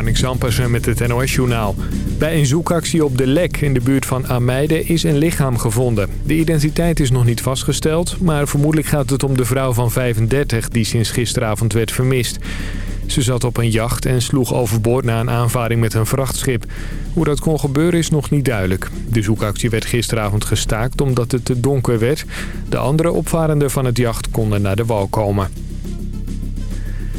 Marnik Zampersen met het NOS-journaal. Bij een zoekactie op de Lek in de buurt van Ameide is een lichaam gevonden. De identiteit is nog niet vastgesteld, maar vermoedelijk gaat het om de vrouw van 35... die sinds gisteravond werd vermist. Ze zat op een jacht en sloeg overboord na een aanvaring met een vrachtschip. Hoe dat kon gebeuren is nog niet duidelijk. De zoekactie werd gisteravond gestaakt omdat het te donker werd. De andere opvarenden van het jacht konden naar de wal komen.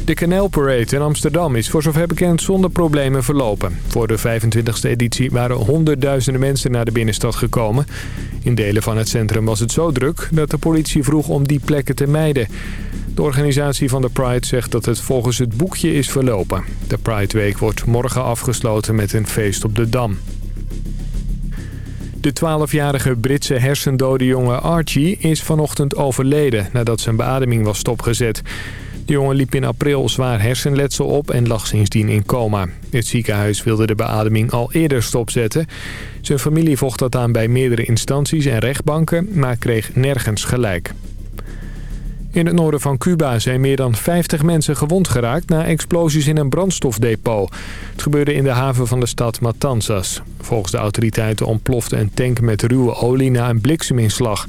De Canal Parade in Amsterdam is voor zover bekend zonder problemen verlopen. Voor de 25e editie waren honderdduizenden mensen naar de binnenstad gekomen. In delen van het centrum was het zo druk dat de politie vroeg om die plekken te mijden. De organisatie van de Pride zegt dat het volgens het boekje is verlopen. De Pride Week wordt morgen afgesloten met een feest op de Dam. De 12-jarige Britse hersendode jongen Archie is vanochtend overleden nadat zijn beademing was stopgezet. De jongen liep in april zwaar hersenletsel op en lag sindsdien in coma. Het ziekenhuis wilde de beademing al eerder stopzetten. Zijn familie vocht dat aan bij meerdere instanties en rechtbanken, maar kreeg nergens gelijk. In het noorden van Cuba zijn meer dan 50 mensen gewond geraakt na explosies in een brandstofdepot. Het gebeurde in de haven van de stad Matanzas. Volgens de autoriteiten ontplofte een tank met ruwe olie na een blikseminslag.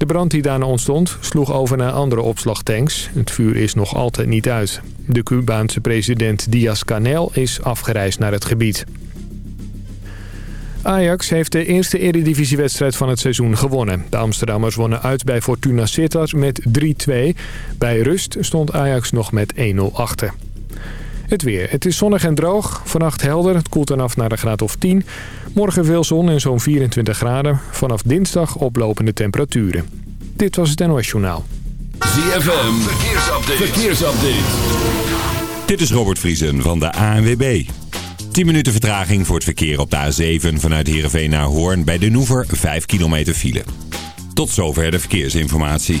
De brand die daarna ontstond sloeg over naar andere opslagtanks. Het vuur is nog altijd niet uit. De Cubaanse president Díaz-Canel is afgereisd naar het gebied. Ajax heeft de eerste eredivisiewedstrijd van het seizoen gewonnen. De Amsterdammers wonnen uit bij Fortuna Sittard met 3-2. Bij rust stond Ajax nog met 1-0 achter. Het weer. Het is zonnig en droog. Vannacht helder. Het koelt dan af naar de graad of 10. Morgen veel zon en zo'n 24 graden. Vanaf dinsdag oplopende temperaturen. Dit was het NOS Journaal. ZFM. Verkeersupdate. Verkeersupdate. Dit is Robert Vriesen van de ANWB. 10 minuten vertraging voor het verkeer op de A7 vanuit Heerenveen naar Hoorn bij de Noever 5 kilometer file. Tot zover de verkeersinformatie.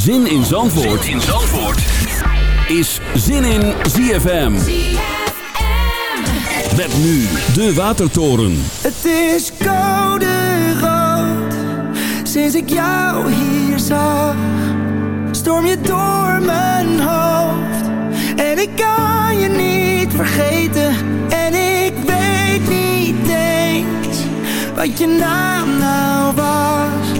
Zin in Zandvoort, zin in Zandvoort. is Zin in ZFM. Met nu de Watertoren. Het is koude rood, sinds ik jou hier zag storm je door mijn hoofd En ik kan je niet vergeten En ik weet niet eens Wat je naam nou was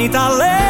niet alleen.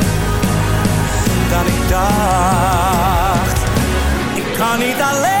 dan ik dacht. Ik kan niet alleen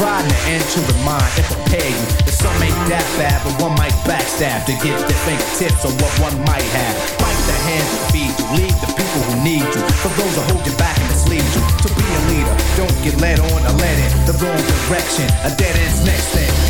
careful. You can try to the mind and prepare you. That some ain't that bad, but one might backstab to get their fingertips on what one might have. Bite the hand that feed you, lead the people who need you. For those who hold you back and mislead you. To be a leader, don't get led on or led in the wrong direction. A dead end's next thing.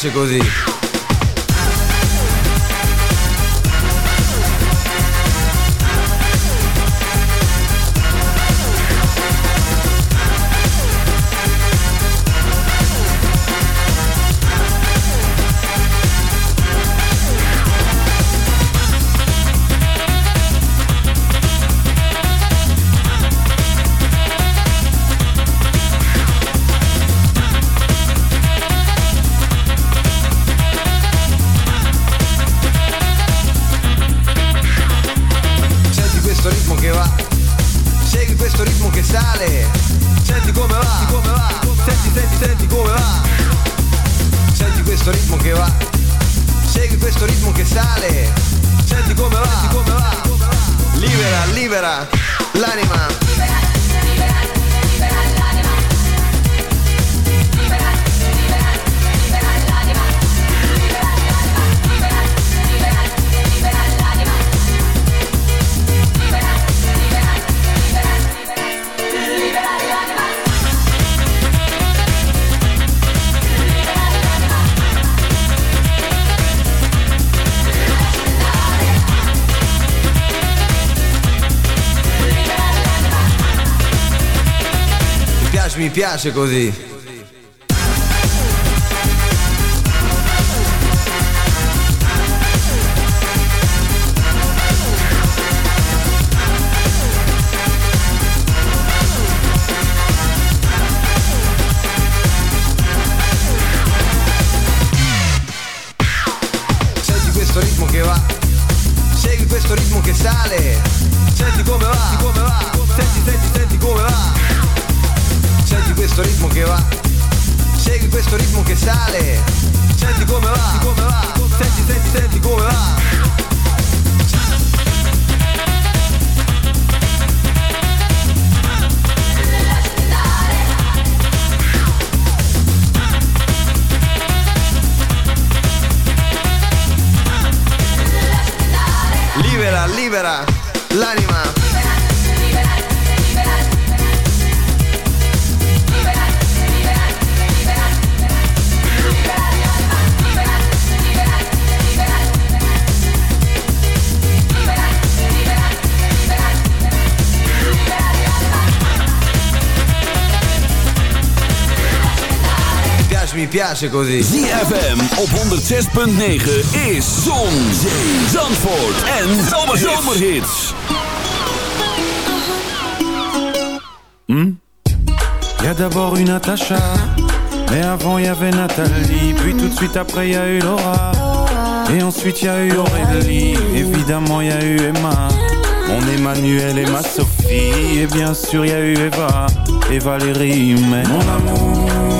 piace così. piace così. Piace così. ZFM op 106.9 is Zon, Zee, Zandvoort en Zomerhits. Hmm? Y a d'abord eu Natacha, mais avant y avait Nathalie, puis tout de suite après y a eu Laura, et ensuite y a eu Aurélie, évidemment y a eu Emma, mon Emmanuel et ma Sophie, et bien sûr y a eu Eva. Et Valérie, mais mon amour,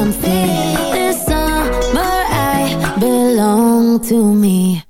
Time This summer I belong to me.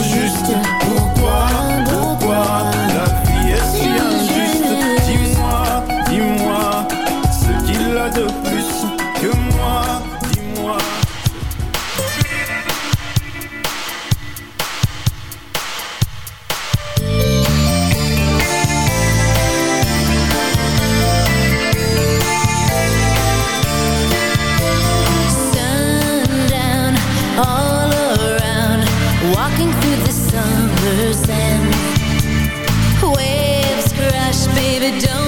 don't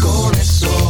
con.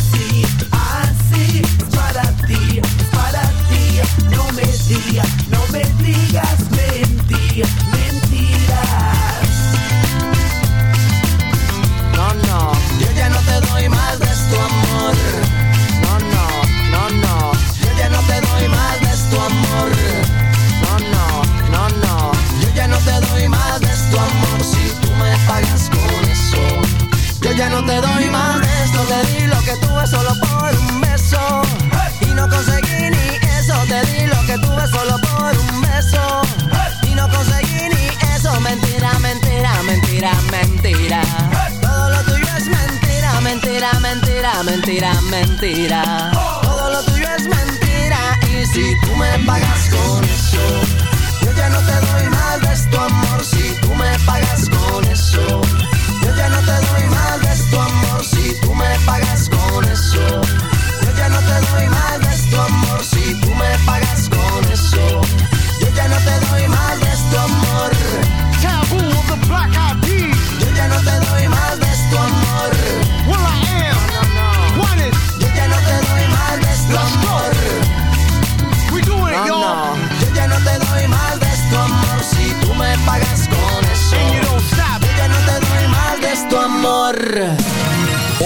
No me digas, no me digas mentir, mentiras. No, no, yo ya no te doy más de tu amor. No, no, no, no, yo ya no te doy más de tu amor. No, no, no, no, yo ya no te doy más de tu amor si tú me pagas con eso. Yo ya no te doy más de esto, te di lo que tuve solo por un beso. Y no conseguí ni te di lo que tuve solo por un beso. Y no conseguí ni eso, mentira, mentira, mentira, mentira. Todo lo tuyo es mentira, mentira, mentira, mentira, mentira. Todo lo tuyo es mentira. Y si tú me pagas con eso, yo ya no te doy más de tu amor. Si tú me pagas con eso, yo ya no te doy más de tu amor. Si tú me pagas con eso, no te doy más de tu amor. Si tú me pagas con eso,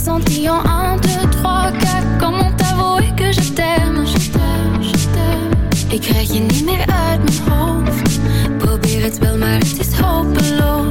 J'ai senti en 1, 2, 3, 4 Comment t'avouer que je t'aime, je t'aime, je t'aime. Ik krijg je niet meer uit mijn hoofd. Probeer het wel, maar het is hopeloos